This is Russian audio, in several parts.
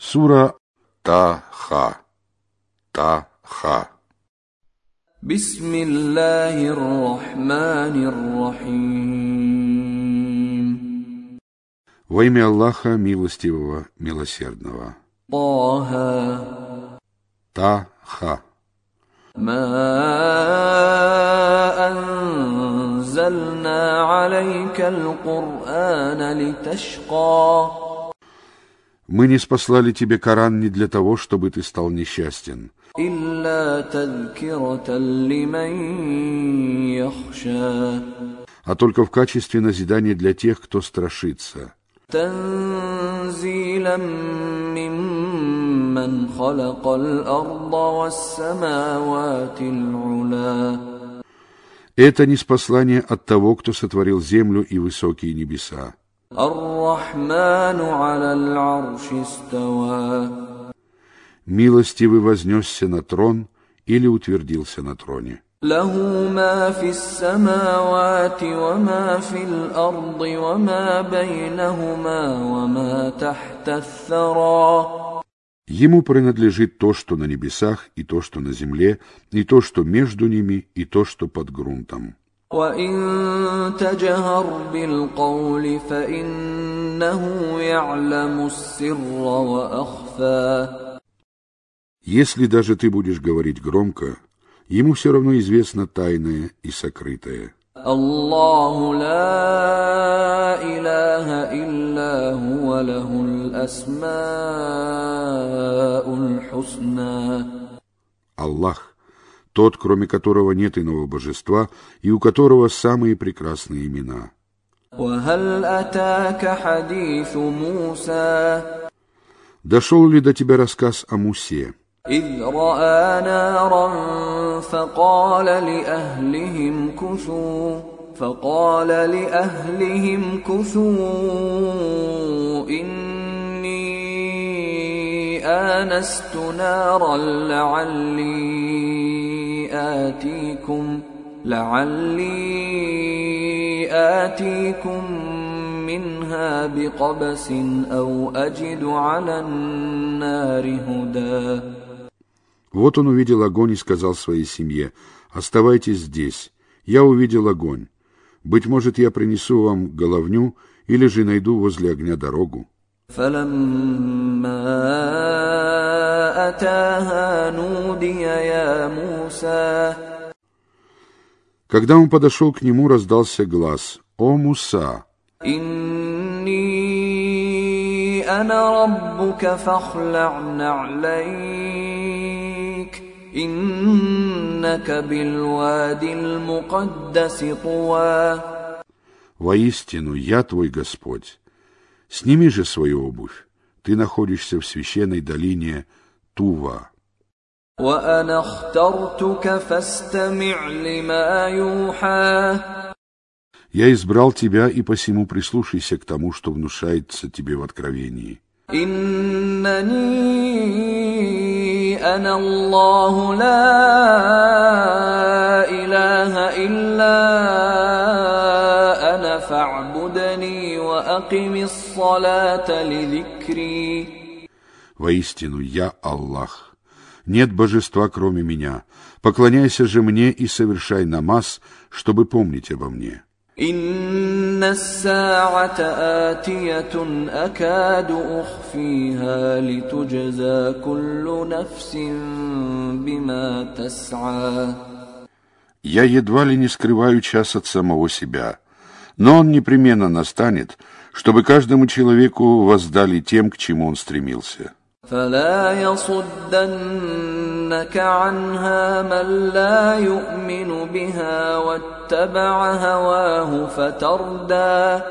Сура Та-Ха. Та-Ха. بسم الله الرحمن الرحيم Во имя Аллаха Милостивого, Милосердного. طه Та-Ха. ما أنزلنا عليك القرآن لتشقى Мы не спаслали тебе Коран не для того, чтобы ты стал несчастен. А только в качестве назидания для тех, кто страшится. Это не спаслание от того, кто сотворил землю и высокие небеса. الرحمن على العرش استوى Милостивый вознесся на трон или утвердился на троне. له ما في السماوات وما في الأرض وما بينهما وما تحت الثرى Ему принадлежит то, что на небесах, и то, что на земле, и то, что между ними, и то, что под грунтом. وإن تجهر بالقول فإنه يعلم السر وأخفى Если даже ты будешь говорить громко, ему все равно известно тайное и сокрытое. الله لا إله إلا هو له الأسماء الحسنى Аллах, тот, кроме которого нет иного божества, и у которого самые прекрасные имена. وهل أتاك حديث موسى Дошел ли до тебя рассказ о Мусе, إذ رأى نارا فقال لأهلهم كثوا فقال لأهلهم كثوا إني آنست نارا لعلي آتيكم لعلي آتيكم منها بقبس أو أجد على النار هدى Вот он увидел огонь и сказал своей семье, «Оставайтесь здесь, я увидел огонь. Быть может, я принесу вам головню или же найду возле огня дорогу». فلما أتاها نودي يا موسى Когда он подошел к нему, раздался глаз, «О, Муса!» إني أنا ربك فاخلع نعليك إنك بالوادي المقدس طوى «Воистину, я твой Господь. Сними же свою обувь. Ты находишься в священной долине Тува». وأنا اخترتك فاستمع لما يوحى Я избрал тебя, и посему прислушайся к тому, что внушается тебе в откровении. إنني أنا الله لا إله إلا أنا فاعبدني وأقم الصلاة لذكري Воистину, я Аллах. Нет божества, кроме меня. Поклоняйся же мне и совершай намаз, чтобы помнить обо мне. إن الساعة آتية أكاد أخفيها لتجزى كل نفس بما تسعى Я едва ли не скрываю час от самого себя, но он непременно настанет, чтобы каждому человеку воздали тем, к чему он стремился. فلا يصدنك عنها من لا يؤمن بها واتبع هواه فتردى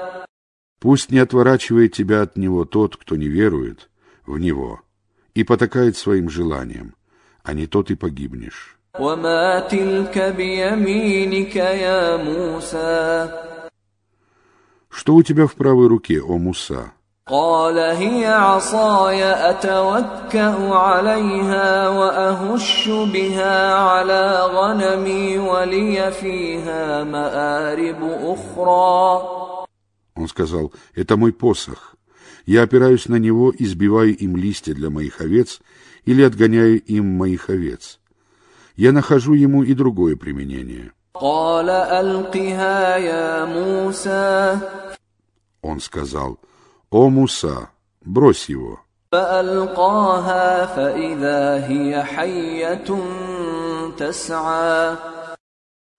Пусть не отворачивает тебя от него тот, кто не верует в него и потакает своим желаниям, а не тот и погибнешь. وما تلك بيمينك يا موسى Что у тебя в правой руке, о Муса? قال هي عصاي اتوكا عليها واهش بها على غنمي ولي فيها مارب اخرى Он сказал, это мой посох. Я опираюсь на него и сбиваю им листья для моих овец или отгоняю им моих овец. Я нахожу ему и другое применение. قال ألقها يا موسى Он сказал, «О, Муса, брось его!»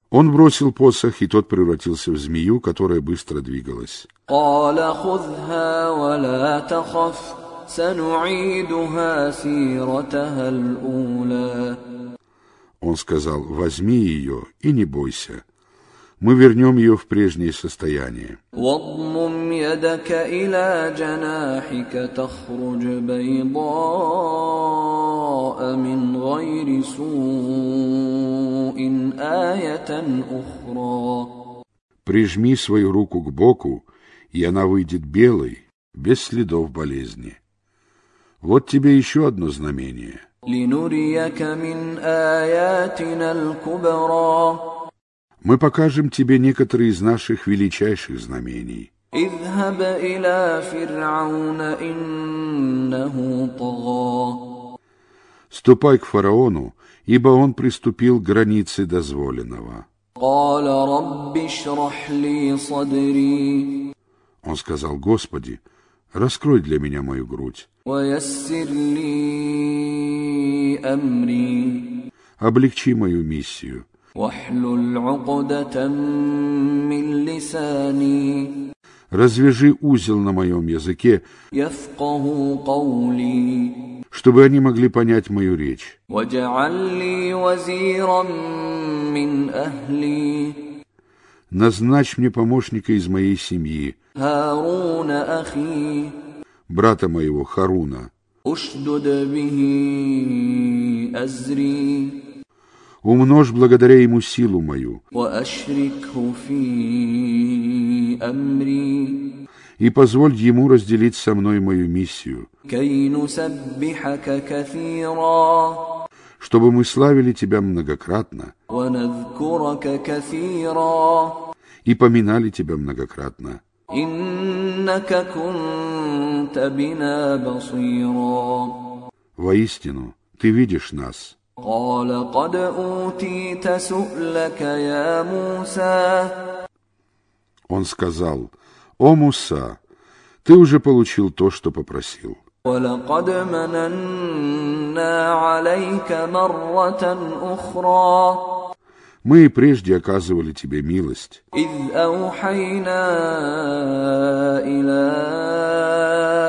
Он бросил посох, и тот превратился в змею, которая быстро двигалась. Он сказал, возьми ее и не бойся Мы вернем ее в прежнее состояние. واضمم يدك إلى جناحك تخرج بيضاء من غير سوء آية أخرى Прижми свою руку к боку, и она выйдет белой, без следов болезни. Вот тебе еще одно знамение. لنريك من آياتنا الكبرى мы покажем тебе некоторые из наших величайших знамений. Ступай к фараону, ибо он приступил к границе дозволенного. Он сказал, Господи, раскрой для меня мою грудь. Облегчи мою миссию. Развяжи узел на моем языке, чтобы они могли понять мою речь. Назначь мне помощника из моей семьи, брата моего Харуна умножь благодаря ему силу мою. И позволь ему разделить со мной мою миссию, чтобы мы славили тебя многократно. И поминали тебя многократно. Воистину, ты видишь нас – قال قد أوتيت سؤلك يا موسى Он сказал, «О, Муса, ты уже получил то, что попросил. ولقد مننا عليك مرة أخرى Мы и прежде оказывали тебе милость, إذ أوحينا إلى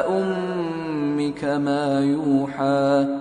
أمك ما يوحى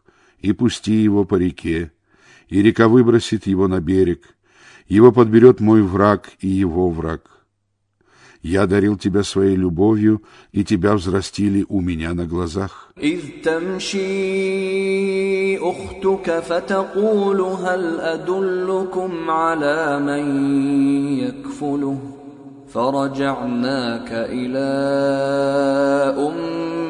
и пусти его по реке, и река выбросит его на берег. Его подберет мой враг и его враг. Я дарил тебя своей любовью, и тебя взрастили у меня на глазах. إذ تمشي أختك فتقول هل أدلكم على من يكفله فرجعناك إلى أمك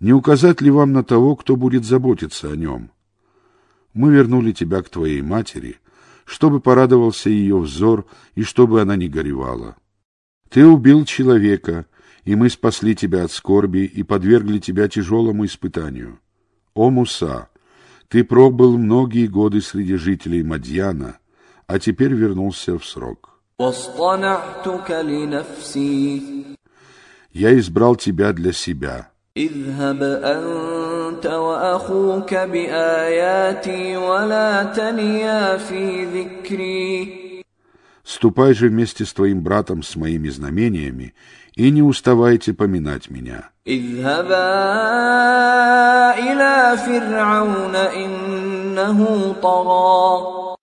Не указать ли вам на того, кто будет заботиться о нем? Мы вернули тебя к твоей матери, чтобы порадовался ее взор и чтобы она не горевала. Ты убил человека, и мы спасли тебя от скорби и подвергли тебя тяжелому испытанию. О, Муса, ты пробыл многие годы среди жителей Мадьяна, а теперь вернулся в срок. Я избрал тебя для себя, اذهب أنت وأخوك بآياتي ولا تنيا في ذكري Ступай же вместе с твоим братом с моими знамениями и не уставайте поминать меня. اذهبا إلى فرعون إنه طغى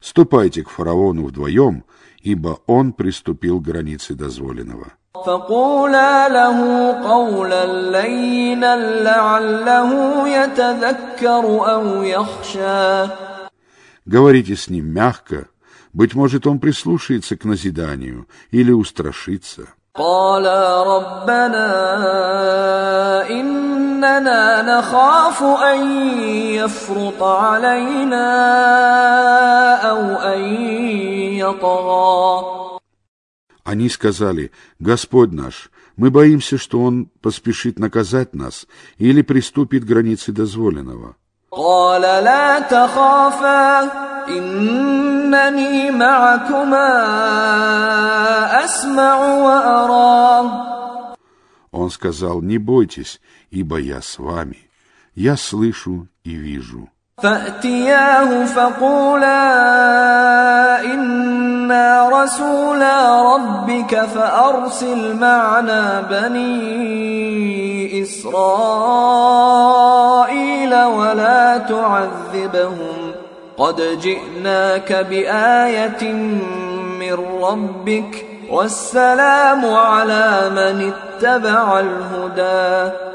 Ступайте к фараону вдвоем, ибо он приступил к границе дозволенного. فقولا له قولا لينا لعله يتذكر أو يخشى Говорите с ним мягко, быть может, он прислушается к назиданию или устрашится. قالا ربنا إننا نخاف أن يفرط علينا أو أن يطغى Они сказали, «Господь наш, мы боимся, что Он поспешит наказать нас или приступит к границе дозволенного». قال لا تخافا إنني معكما أسمع وأرى Он сказал, «Не бойтесь, ибо я с вами. Я слышу и вижу». فأتياه فقولا إنا رسولا ربك فأرسل معنا بني إسرائيل ولا تعذبهم قد جئناك بآية من ربك والسلام على من اتبع الهدى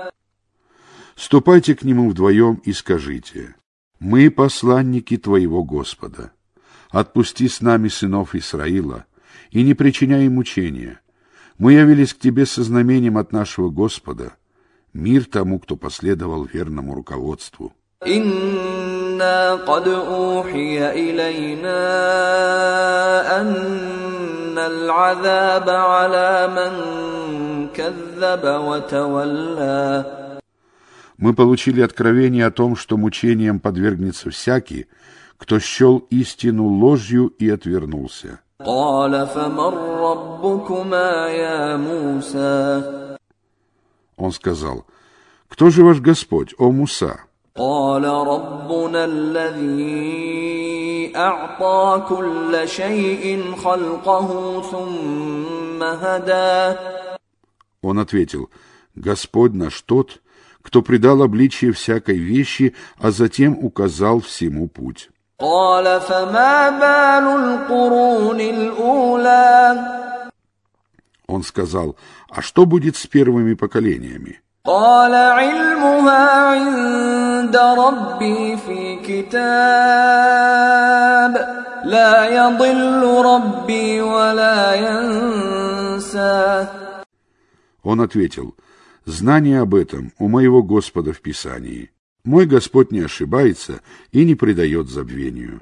Ступайте к нему вдвоем и скажите, «Мы посланники Твоего Господа. Отпусти с нами сынов Исраила и не причиняй им мучения. Мы явились к Тебе со знамением от нашего Господа. Мир тому, кто последовал верному руководству». إنا قد أوحي إلينا أن العذاب على من كذب وتولى Мы получили откровение о том, что мучениям подвергнется всякий, кто счел истину ложью и отвернулся. قال فمن ربكما يا موسى Он сказал, «Кто же ваш Господь, о Муса?» قال ربنا الذي اعطى كل شيء خلقه ثم هدى Он ответил: Господь наш тот, кто придал обличие всякой вещи, а затем указал всему путь. قال فما بال القرون الأولى Он сказал: А что будет с первыми поколениями? قال علمها عند ربي في كتاب لا يضل ربي ولا ينسى Он ответил, «Знание об этом у моего Господа в Писании. Мой Господь не ошибается и не предает забвению».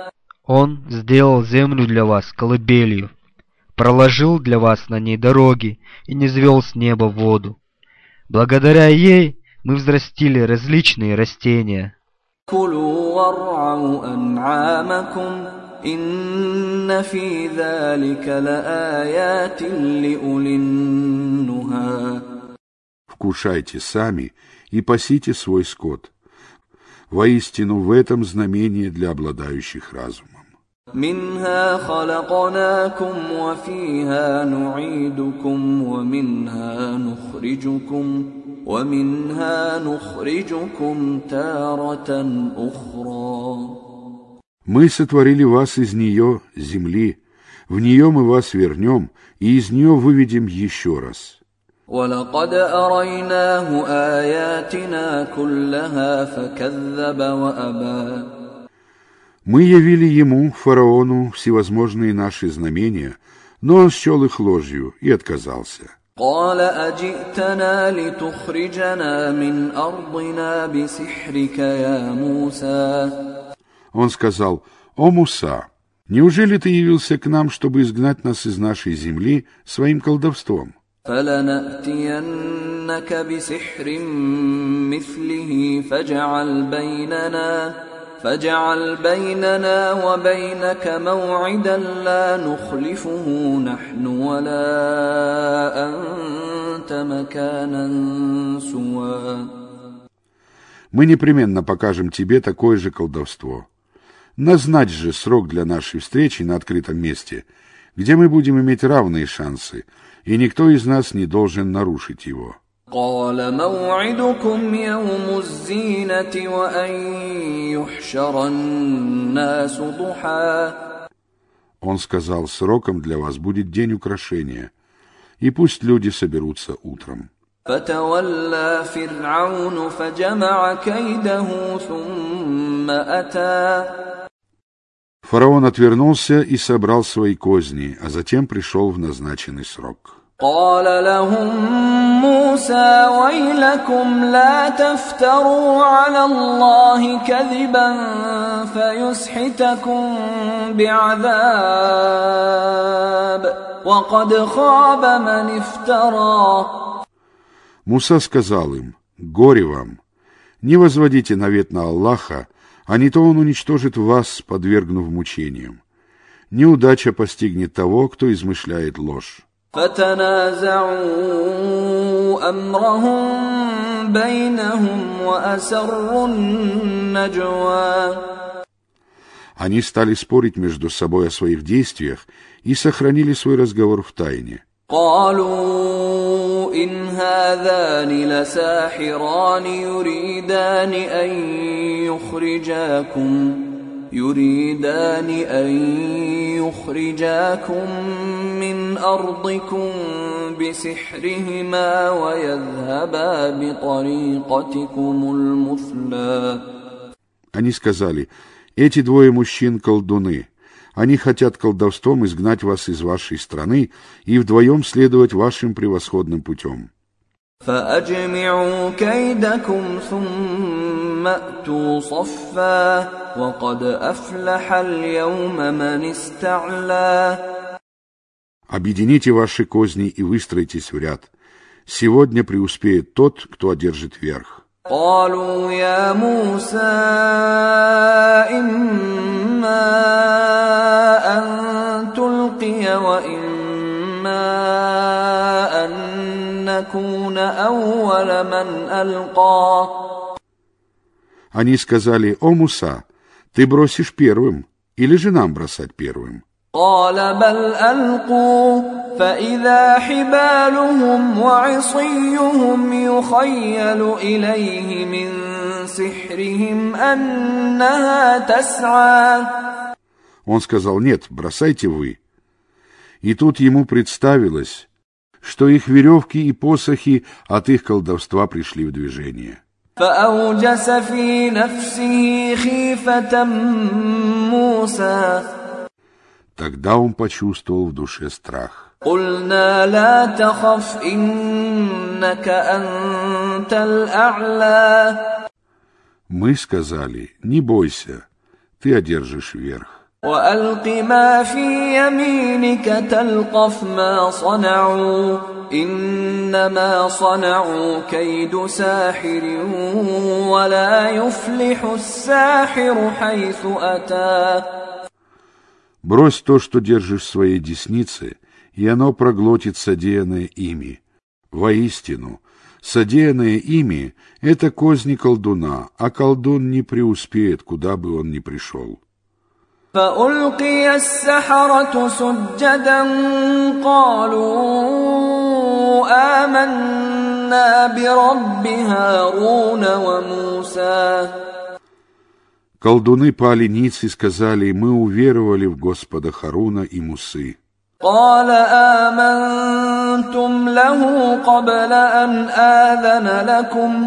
Он сделал землю для вас колыбелью, проложил для вас на ней дороги и не звел с неба воду. Благодаря ей мы взрастили различные растения. Вкушайте сами и пасите свой скот. Воистину в этом знамение для обладающих разумом. منها خلقناكم وفيها نعيدكم ومنها نخرجكم ومنها نخرجكم تارة أخرى Мы сотворили вас из нее, земли, в нее мы вас вернем и из нее выведем еще раз. ولقد أريناه آياتنا كلها فكذب وأبى Мы явили ему, фараону, всевозможные наши знамения, но он счел их ложью и отказался. قال اجئتنا لتخرجنا من ارضنا بسحرك يا موسى Он сказал, «О Муса, неужели ты явился к нам, чтобы изгнать нас из нашей земли своим колдовством?» فلناتينك بسحر مثله فاجعل بيننا فاجعل بيننا وبينك موعدا لا نخلفه نحن ولا انت مكانا سوى Мы непременно покажем тебе такое же колдовство. Назначь же срок для нашей встречи на открытом месте, где мы будем иметь равные шансы, и никто из нас не должен нарушить его. قال موعدكم يوم الزينة وأن يحشر الناس ضحى Он сказал, сроком для вас будет день украшения, и пусть люди соберутся утром. فتولى فرعون فجمع كيده ثم أتى Фараон отвернулся и собрал свои козни, а затем пришел в назначенный срок. قال لهم موسى ويلكم لا تفتروا على الله كذبا فيسحتكم بعذاب وقد خاب من افترى Муса сказал им, «Горе вам! Не возводите навет на Аллаха, а не то он уничтожит вас, подвергнув мучениям. Неудача постигнет того, кто измышляет ложь». فتنازعوا امرهم بينهم واسروا النجوى Они стали спорить между собой о своих действиях и сохранили свой разговор в тайне. قالوا ان هذان لساحران يريدان ان يخرجاكم يريدان ان يخرجاكم من ارضكم بسحرهما ويذهبا بطريقتكم المثلى Они сказали, эти двое мужчин колдуны. Они хотят колдовством изгнать вас из вашей страны и вдвоем следовать вашим превосходным путем. Объедините ваши козни и выстроитесь в ряд. Сегодня преуспеет тот, кто одержит верх. قالوا يا موسى إما أن تلقي وإما نكون أول من ألقى Они сказали, «О, Муса, ты бросишь первым, или же нам бросать первым?» قال بل ألقوا فإذا حبالهم وعصيهم يخيل إليه من سحرهم أنها تسعى Он сказал, «Нет, бросайте вы». И тут ему представилось, что их веревки и посохи от их колдовства пришли в движение. فأوجس في نفسه خيفة موسى Тогда он почувствовал в душе страх. قلنا لا تخف إنك أنت الأعلى Мы сказали, «Не бойся, ты одержишь верх». وألق ما في يمينك تلقف ما صنعوا إنما صنعوا كيد ساحر ولا يفلح الساحر حيث أتى Брось то, что держишь в своей деснице, и оно проглотит содеянное ими. Воистину, содеянное ими — это козни колдуна, а колдун не преуспеет, куда бы он ни пришел. فألقي السحرة سجدا قالوا آمنا برب هارون وموسى Колдуны пали ниц и сказали, мы уверовали в Господа Харуна и Мусы. قال آمنتم له قبل أن آذن لكم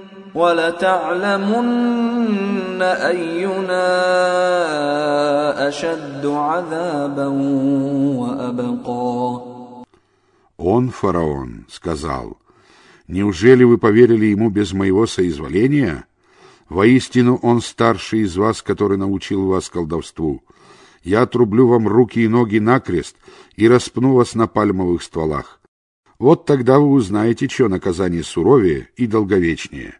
ولتعلمن أينا أشد عذابا وأبقى Он, фараон, сказал, «Неужели вы поверили ему без моего соизволения? Воистину он старший из вас, который научил вас колдовству. Я отрублю вам руки и ноги накрест и распну вас на пальмовых стволах. Вот тогда вы узнаете, что наказание суровее и долговечнее».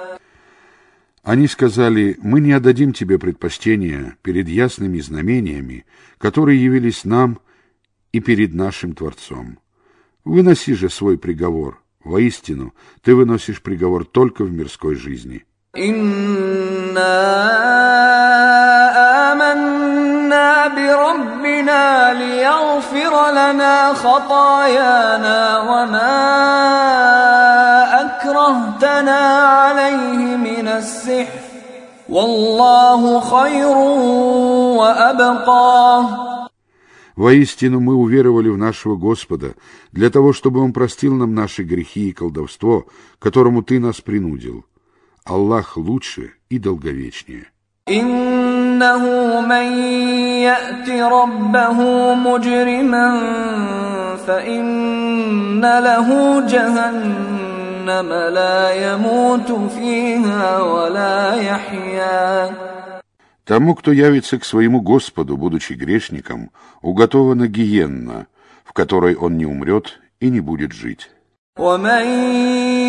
Они сказали, мы не отдадим тебе предпочтения перед ясными знамениями, которые явились нам и перед нашим Творцом. Выноси же свой приговор. Воистину, ты выносишь приговор только в мирской жизни. بربنا ليغفر لنا خطايانا وما أكرهتنا عليه من السحر والله خير وأبقى Воистину мы уверовали в нашего Господа, для того, чтобы Он простил нам наши грехи и колдовство, которому Ты нас принудил. Аллах лучше и долговечнее. إنه من يأت ربه مجرما فإن له جهنم جهنم لا يموت فيها ولا يحيا Тому, кто явится к своему Господу, будучи грешником, уготована гиенна, в которой он не умрет и не будет жить. ومن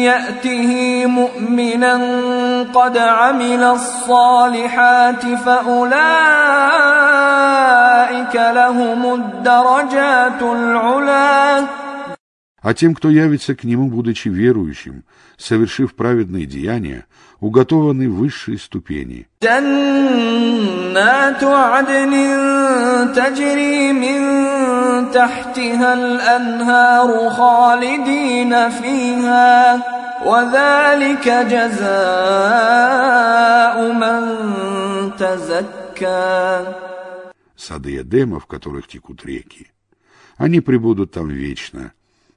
يأته مؤمنا قد عمل الصالحات فأولئك لهم الدرجات العلى А тем, кто явится к нему, будучи верующим, совершив праведные деяния, уготованы высшие ступени. Сады Эдема, в которых текут реки. Они пребудут там вечно.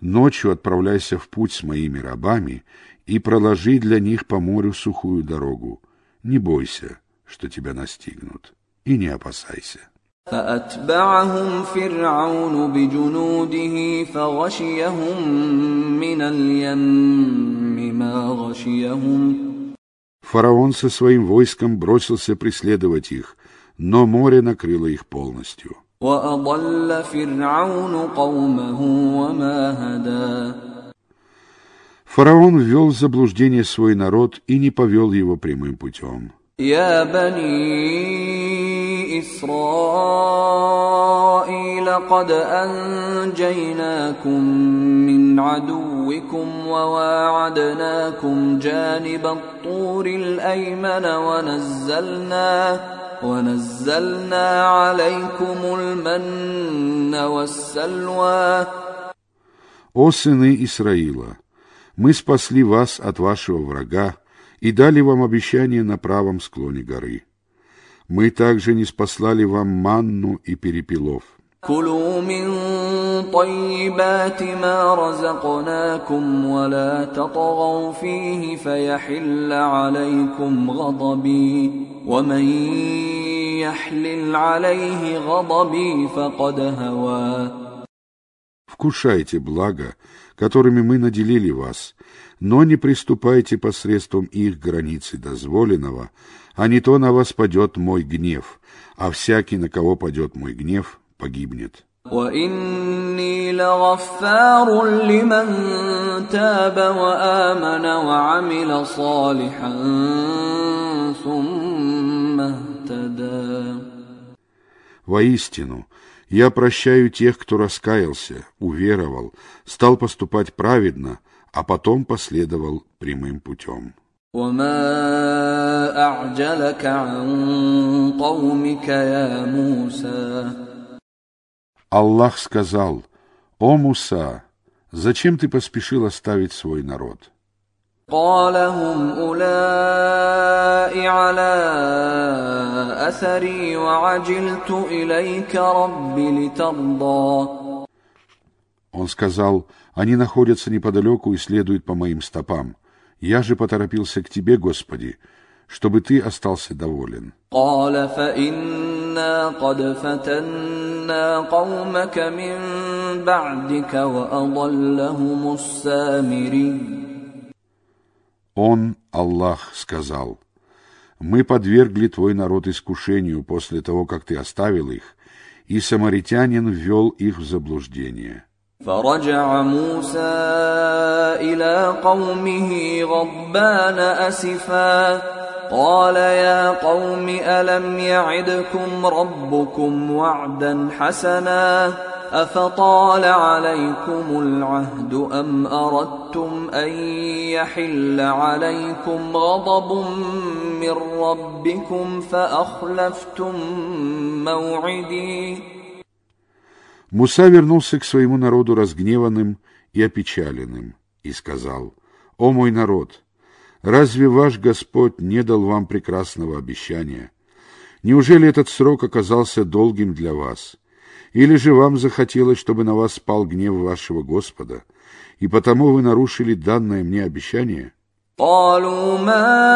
Ночью отправляйся в путь с моими рабами и проложи для них по морю сухую дорогу. Не бойся, что тебя настигнут, и не опасайся. فأتبعهم فرعون بجنوده فغشيهم من اليم ما غشيهم Фараон со своим войском бросился преследовать их, но море накрыло их полностью. وأضل فرعون قومه وما هدى Фараон ввел в заблуждение свой народ и не повел его прямым путем. يا بني إسرائيل قد أنجيناكم من عدوكم وواعدناكم جانب الطور الأيمن ونزلنا ونزلنا عليكم المن والسلوى О сыны Исраила, мы спасли вас от вашего врага и дали вам обещание на правом склоне горы. Мы также не спаслали вам манну и перепелов. كلوا من طيبات ما رزقناكم ولا تطغوا فيه فيحل عليكم غضبي ومن يحلل عليه غضبي فقد هوى Вкушайте благо, которыми мы наделили вас, но не приступайте посредством их границы дозволенного, а не то на вас падет мой гнев, а всякий, на кого падет мой гнев, погибнет. واني لغفار لمن تاب وامن وعمل صالحا ثم اهتدى Воистину, я прощаю тех, кто раскаялся, уверовал, стал поступать праведно, а потом последовал прямым путем. وما اعجلك عن قومك يا موسى Аллах сказал, «О Муса, зачем ты поспешил оставить свой народ?» قال هم أولئك على أثري وعجلت إليك رب لترضى Он сказал, «Они находятся неподалеку и следуют по моим стопам. Я же поторопился к тебе, Господи, чтобы ты остался доволен». قال فإنا قد فتنا قومك من بعدك وأضلهم السامري Он, Аллах, сказал, «Мы подвергли твой народ искушению после того, как ты оставил их, и самаритянин ввел их в заблуждение». فرجع موسى إلى قومه غضبان أسفا قال يا قوم ألم يعدكم ربكم وعدا حسنا أفطال عليكم العهد أم أردتم أن يحل عليكم غضب من ربكم فأخلفتم موعدي Муса вернулся к своему народу разгневанным и опечаленным и сказал, «О мой народ, разве ваш Господь не дал вам прекрасного обещания? Неужели этот срок оказался долгим для вас? Или же вам захотелось, чтобы на вас спал гнев вашего Господа, и потому вы нарушили данное мне обещание?» قالوا ما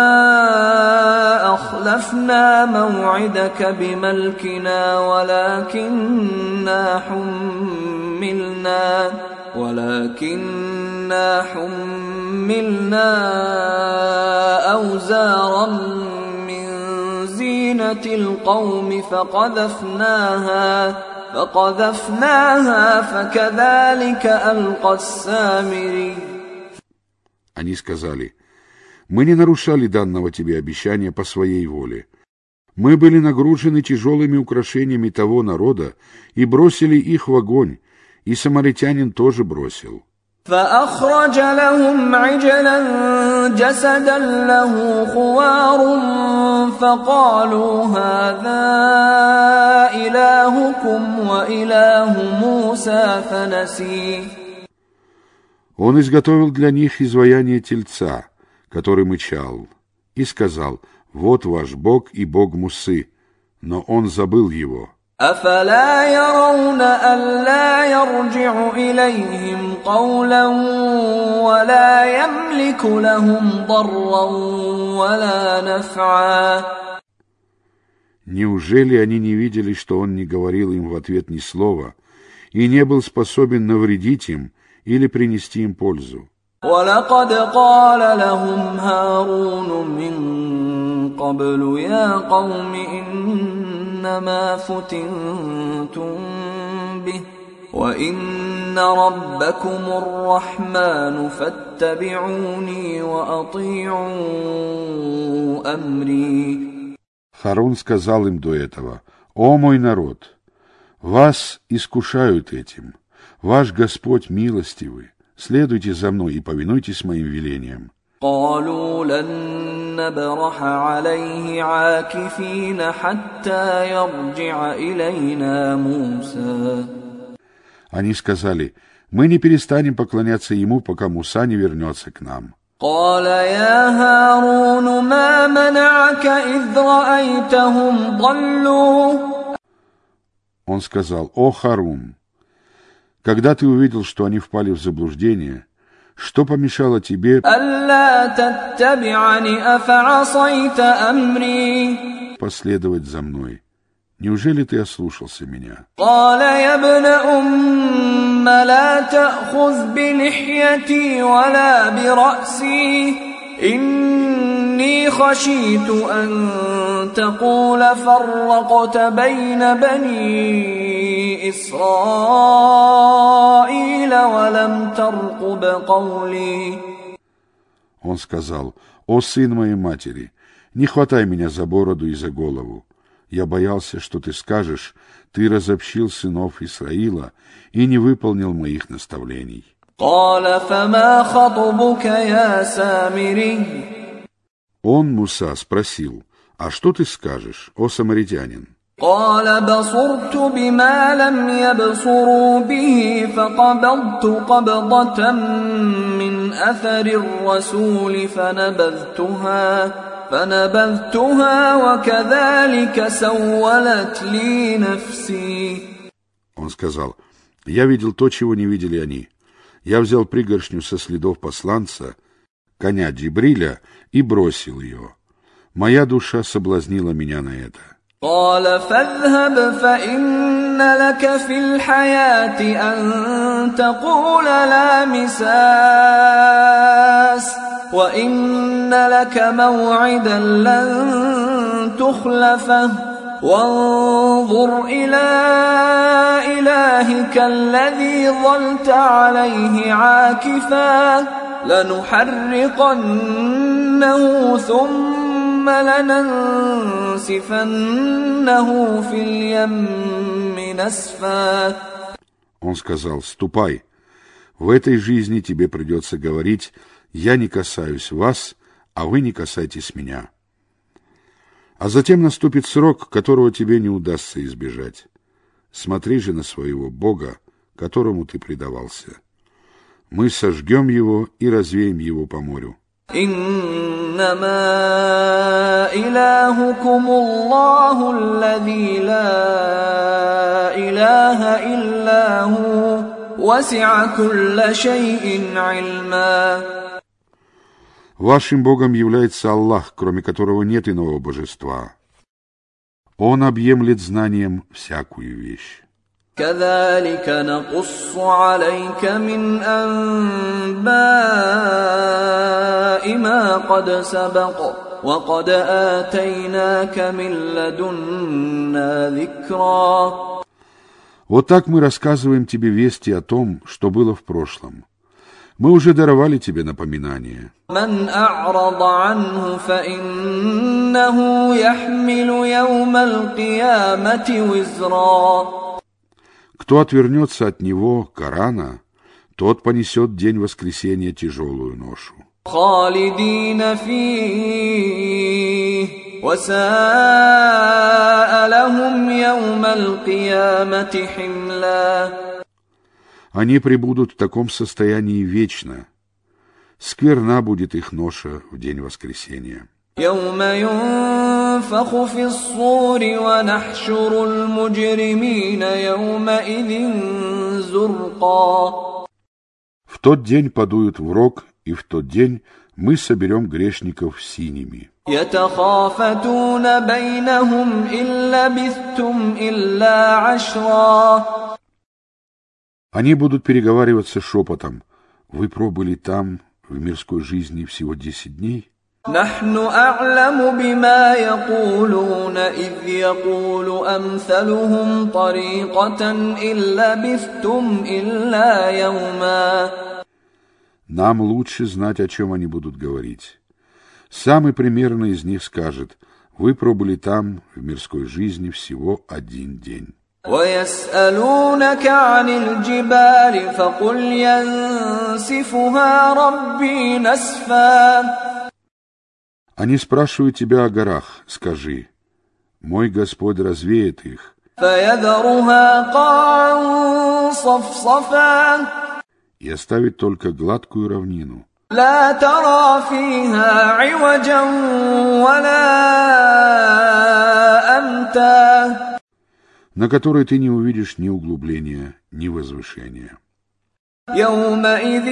أخلفنا موعدك بملكنا ولكننا حملنا ولكننا حملنا أوزارا من زينة القوم فقذفناها فقذفناها فكذلك ألقى السامري Они сказали, Мы не нарушали данного тебе обещания по своей воле. Мы были нагружены тяжелыми украшениями того народа и бросили их в огонь, и самаритянин тоже бросил. فأخرج لهم عجلا جسدا له خوار فقالوا هذا إلهكم وإله موسى فنسي Он изготовил для них изваяние тельца, который мычал, и сказал, «Вот ваш Бог и Бог Мусы», но он забыл его. أفلا يرون ألا يرجع إليهم قولا ولا يملك لهم ضرا ولا نفعا Неужели они не видели, что он не говорил им в ответ ни слова и не был способен навредить им или принести им пользу? ولقد قال لهم هارون من قبل يا قوم إنما فتنتم به وإن ربكم الرحمن فاتبعوني وأطيعوا أمري Харун сказал им до этого, «О мой народ, вас искушают этим, ваш Господь милостивый, следуйте за мной и повинуйтесь моим велениям». قالوا لن نبرح عليه عاكفين حتى يرجع إلينا موسى Они сказали, мы не перестанем поклоняться ему, пока Муса не вернется к нам. قال يا هارون ما منعك إذ رأيتهم ضلوا Он сказал, о Харун, когда ты увидел, что они впали в заблуждение, что помешало тебе последовать за мной? Неужели ты ослушался меня? إني خشيت أن تقول فرقت بين بني إسرائيل ولم ترقب قولي Он сказал, «О сын моей матери, не хватай меня за бороду и за голову. Я боялся, что ты скажешь, ты разобщил сынов Исраила и не выполнил моих наставлений». قال فما خطبك يا سامري Он, Муса, спросил, «А что ты скажешь, о самаритянин?» قال بصرت بما لم يبصروا به فقبضت قبضة من أثر الرسول فنبذتها فنبذتها وكذلك سولت لي نفسي Он сказал, «Я видел то, чего не видели они. Я взял пригоршню со следов посланца, коня Джибриля, и бросил ее. Моя душа соблазнила меня на это. قال فاذهب فإن لك في الحياة أن تقول لا مساس وإن لك موعدا لن تخلفه وانظر إلى إلهك الذي ظلت عليه عاكفا لنحرقنه ثم لننسفنه في اليم نسفا Он сказал, ступай, в этой жизни тебе придется говорить, я не касаюсь вас, а вы не касайтесь меня. А затем наступит срок, которого тебе не удастся избежать. Смотри же на своего Бога, которому ты предавался мы сожгем его и развеем его по морю. إنما إلهكم الله الذي لا إله إلا هو وسع كل شيء علما Вашим Богом является Аллах, кроме которого нет иного божества. Он объемлет знанием всякую вещь. كذلك نقص عليك من انباء ما قد سبق وقد اتيناك من لدنا ذكرا Вот так мы рассказываем тебе вести о том, что было в прошлом. Мы уже даровали тебе напоминание. من أعرض عنه فإنه يحمل يوم القيامة وزرا Кто отвернется от него, Корана, тот понесет день воскресения тяжелую ношу. خالدين فيه وساء لهم يوم القيامة حملا Они пребудут в таком состоянии вечно. Скверна будет их ноша в день воскресения. يوم ينفخ في الصور ونحشر المجرمين يومئذ زرقا В тот день подуют в рог, и в тот день мы соберем грешников синими. يتخافتون بينهم إن لبثتم إلا عشرا Они будут переговариваться шепотом. Вы пробыли там в мирской жизни всего десять дней? نحن أعلم بما يقولون إذ يقول أمثلهم طريقة إن لبثتم إلا يوما Нам лучше знать, о чем они будут говорить. Самый примерный из них скажет, вы пробыли там в мирской жизни всего один день. ويسألونك عن الجبال فقل ينسفها ربي نسفا Они спрашивают тебя о горах. Скажи, мой Господь развеет их. И оставит только гладкую равнину. لا ترى فيها عوجا ولا أمتا на которой ты не увидишь ни углубления, ни возвышения. يومئذ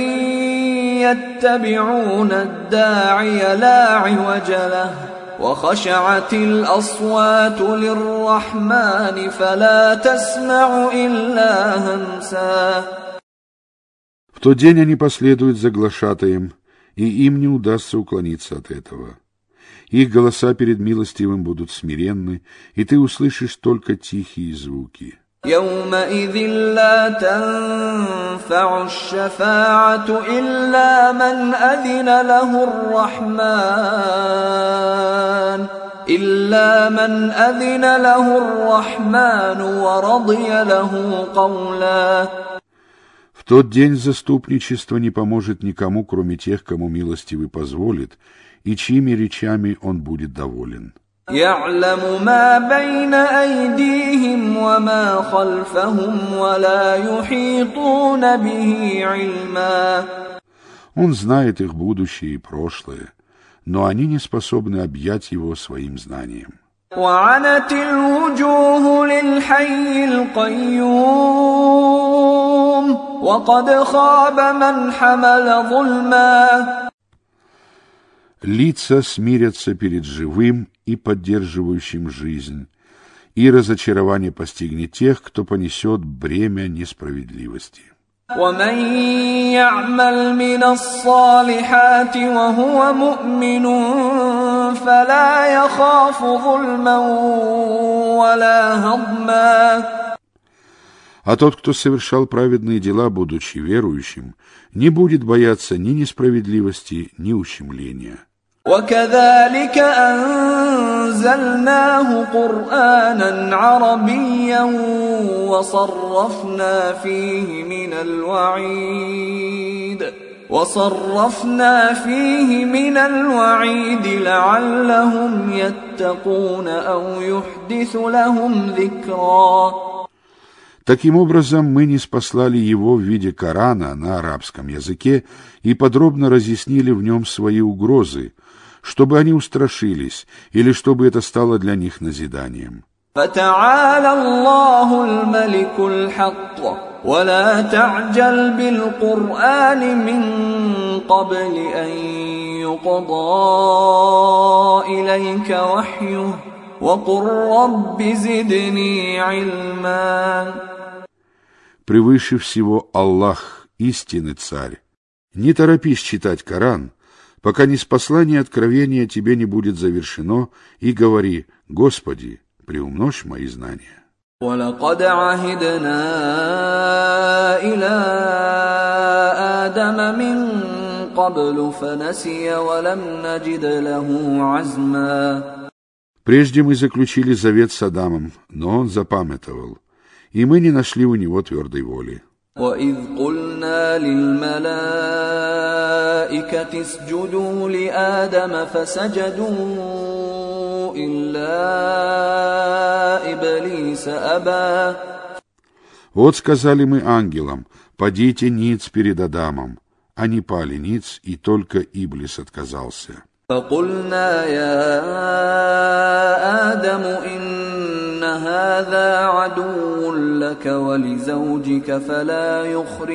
يتبعون الداعي لا عوج له وخشعت الأصوات للرحمن فلا تسمع إلا همسا В тот день они последуют за глашатаем, и им не удастся уклониться от этого. Их голоса перед милостивым будут смиренны, и ты услышишь только тихие звуки. يومئذ لا تنفع الشفاعة إلا من أذن له الرحمن إلا من أذن له الرحمن ورضي له قولا В тот день заступничество не поможет никому, кроме тех, кому милостивый позволит, и чьими речами он будет доволен. يعلم ما بين أيديهم وما خلفهم ولا يحيطون به علما Он знает их будущее и прошлое, но они не способны объять его своим знанием. وعنت الوجوه للحي القيوم وقد خاب من حمل ظلما Лица смирятся перед живым и поддерживающим жизнь, и разочарование постигнет тех, кто понесет бремя несправедливости. ومن يعمل من الصالحات وهو مؤمن فلا يخاف ظلما ولا هضما А тот, кто совершал праведные дела, будучи верующим, не будет бояться ни несправедливости, ни ущемления. وكذلك أنزلناه قرآنا عربيا وصرفنا فيه من الوعيد وصرفنا فيه من الوعيد لعلهم يتقون أو يحدث لهم ذكرًا Таким образом, мы не спаслали его в виде Корана на арабском языке и подробно разъяснили в нем свои угрозы, чтобы они устрашились или чтобы это стало для них назиданием. فتعالى الله الملك الحق ولا تعجل بالقرآن من قبل أن يقضى إليك وحيه وقل رب زدني علما Превыше всего Аллах, истинный царь. Не торопись читать Коран, пока не с послания откровения тебе не будет завершено, и говори, Господи, приумножь мои знания. ولقد عهدنا إلى آدم من قبل فنسي ولم نجد له عزما Прежде мы заключили завет с Адамом, но он запамятовал, и мы не нашли у него твердой воли. وإذ قلنا للملائكة اسجدوا لآدم فسجدوا إلا إبليس أبى Вот сказали мы ангелам, падите ниц перед Адамом. Они пали ниц, и только Иблис отказался. فقلنا يا آدم إن هذا عدو لك ولزوجك فلا يخرجنكما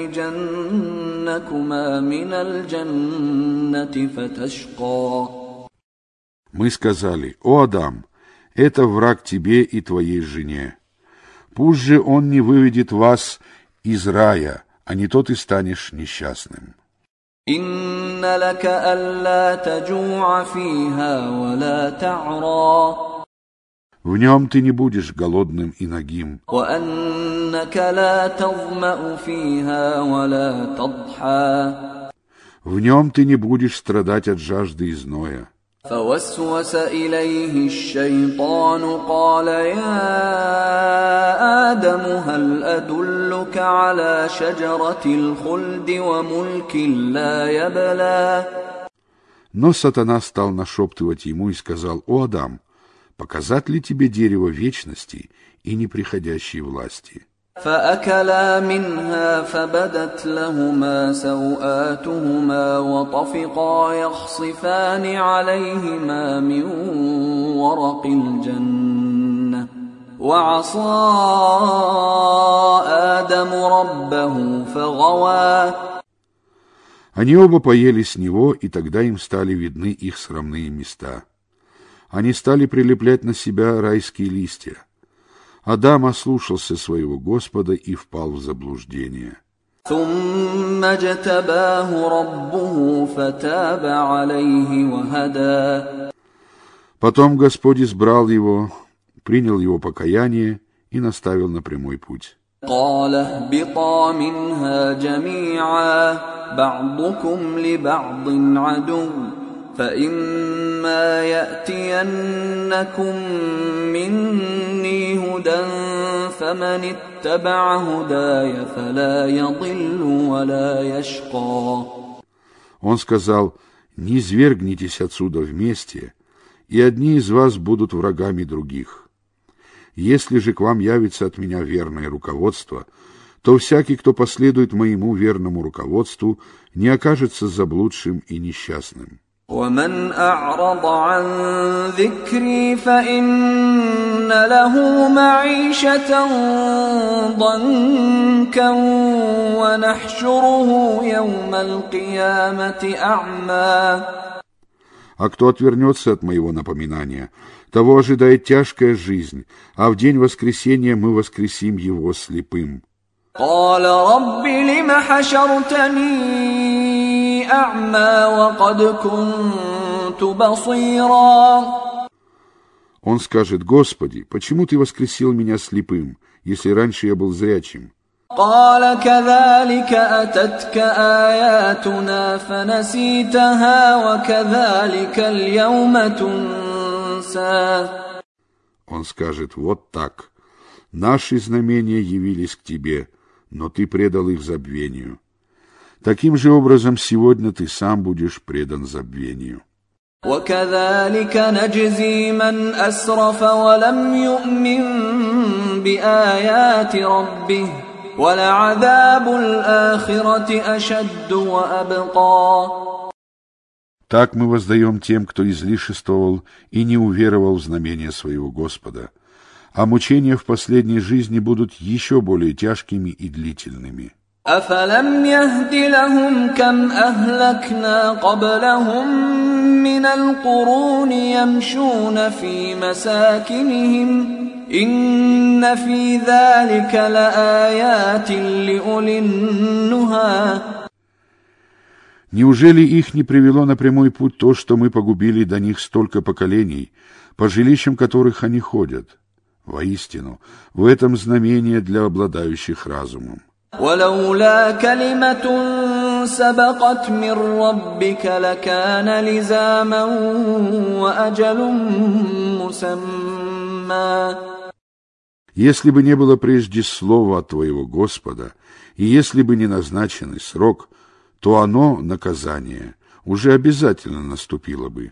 من الجنة فتشقى Мы сказали, «О, Адам, это враг тебе и твоей жене. Пусть же он не выведет вас из рая, а не то ты станешь несчастным». إن لك ألا تجوع فيها ولا تعرى В нем ты не будешь голодным и нагим, وأنك لا تظمأ فيها ولا تضحى в нем ты не будешь страдать от жажды и зноя. فوسوس إليه الشيطان قال يا آدم هل أدلك على شجرة الخلد وملك لا يبلى Но сатана стал нашептывать ему и сказал, «О, Адам, показать ли тебе дерево вечности и неприходящей власти?» فأكلا منها فبدت لهما سوآتهما وطفقا يخصفان عليهما من ورق الجنة وعصى آدم ربه فغوى Они оба поели с него, и тогда им стали видны их срамные места. Они стали прилеплять на себя райские листья. Адам ослушался своего Господа и впал в заблуждение. ثم اجتباه ربه فتاب عليه وهدى Потом Господь избрал его, принял его покаяние и наставил на прямой путь. قال اهبطا منها جميعا بعضكم لبعض عدو فإما يأتينكم مني هدى فمن اتبع هداي فلا يضل ولا يشقى Он сказал, «Не извергнитесь отсюда вместе, и одни из вас будут врагами других. Если же к вам явится от меня верное руководство, то всякий, кто последует моему верному руководству, не окажется заблудшим и несчастным. ومن أعرض عن ذكري فإن له معيشة ضنكا ونحشره يوم القيامة أعمى А кто отвернется от моего напоминания, того ожидает тяжкая жизнь, а в день воскресения мы воскресим его слепым. قال رب لم حشرتني أعمى وقد كنت بصيرا Он скажет, «Господи, почему ты воскресил меня слепым, если раньше я был зрячим?» قال كذلك أتتك آياتنا فنسيتها وكذلك اليوم تنسى Он скажет, «Вот так. Наши знамения явились к тебе, но ты предал их забвению. Таким же образом сегодня ты сам будешь предан забвению». وكذلك نجزي من أسرف ولم يؤمن بآيات ربه ولعذاب الآخرة أشد وأبقى Так мы воздаем тем, кто излишествовал и не уверовал в знамение своего Господа, а мучения в последней жизни будут еще более тяжкими и длительными. أفلم يهد لهم كم أهلكنا قبلهم من القرون يمشون في مساكنهم إن في ذلك لآيات لأولي النهى Неужели их не привело на прямой путь то, что мы погубили до них столько поколений, по жилищам которых они ходят? Воистину, в этом знамение для обладающих разумом. ولولا كلمة سبقت من ربك لكان لزاما وأجل مسمى Если бы не было прежде слова от твоего Господа, и если бы не назначенный срок, то оно, наказание, уже обязательно наступило бы.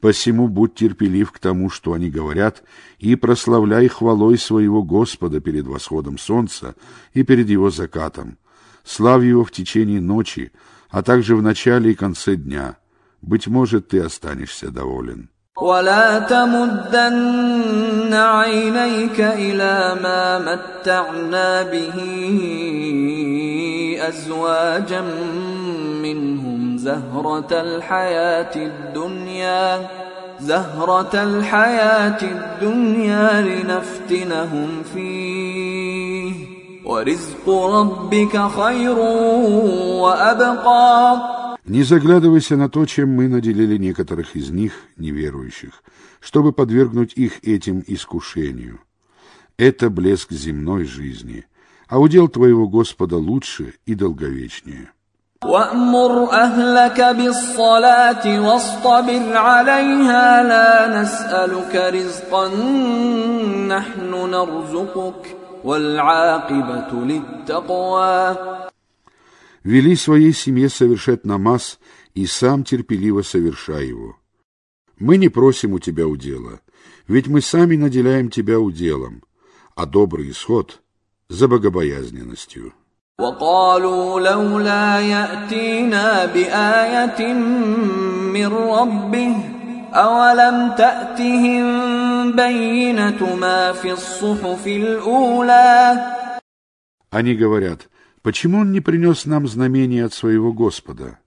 Посему будь терпелив к тому, что они говорят, и прославляй хвалой своего Господа перед восходом солнца и перед его закатом. Славь его в течение ночи, а также в начале и конце дня. Быть может, ты останешься доволен. ولا تمدن عينيك إلى ما متعنا به أزواجا منهم زهرة الحياة الدنيا زهرة الحياة الدنيا لنفتنهم فيه ورزق ربك خير وأبقى Не заглядывайся на то, чем мы наделили некоторых из них, неверующих, чтобы подвергнуть их этим искушению. Это блеск земной жизни, а удел твоего Господа лучше и долговечнее. وأمر أهلك بالصلاة واصطبر عليها لا نسألك رزقا نحن نرزقك والعاقبة للتقوى Вели своей семье совершать намаз и сам терпеливо совершай его. Мы не просим у тебя удела, ведь мы сами наделяем тебя уделом, а добрый исход — за богобоязненностью. وقالوا لولا يأتينا بآية من ربه أولم تأتهم بينة ما في الصحف الأولى Они говорят, почему он не принес нам знамение от своего Господа?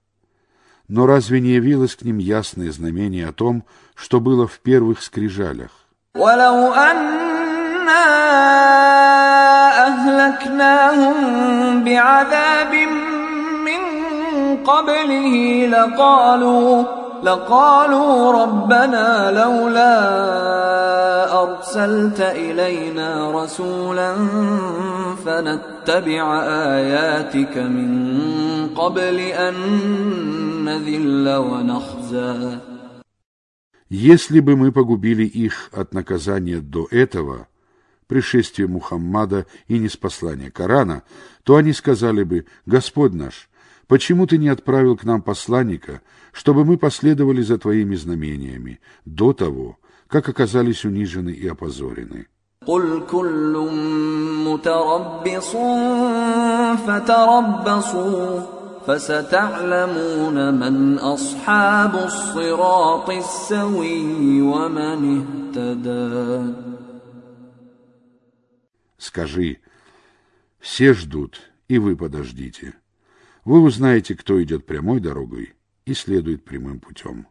Но разве не явилось к ним ясное знамение о том, что было в первых скрижалях? ولو أنا أهلكناهم بعذاب من قبله لقالوا لقالوا ربنا لولا أرسلت إلينا رسولا فنتبع آياتك من قبل أن نذل ونخزى Если бы мы погубили их от наказания до этого, пришествия Мухаммада и неспослания Корана, то они сказали бы, «Господь наш, почему ты не отправил к нам посланника, чтобы мы последовали за твоими знамениями до того, как оказались унижены и опозорены?» قل كل متربص فتربصوا فستعلمون من أصحاب الصراط السوي ومن اهتدى Скажи, все ждут, и вы подождите. Вы узнаете, кто идет прямой дорогой и следует прямым путем.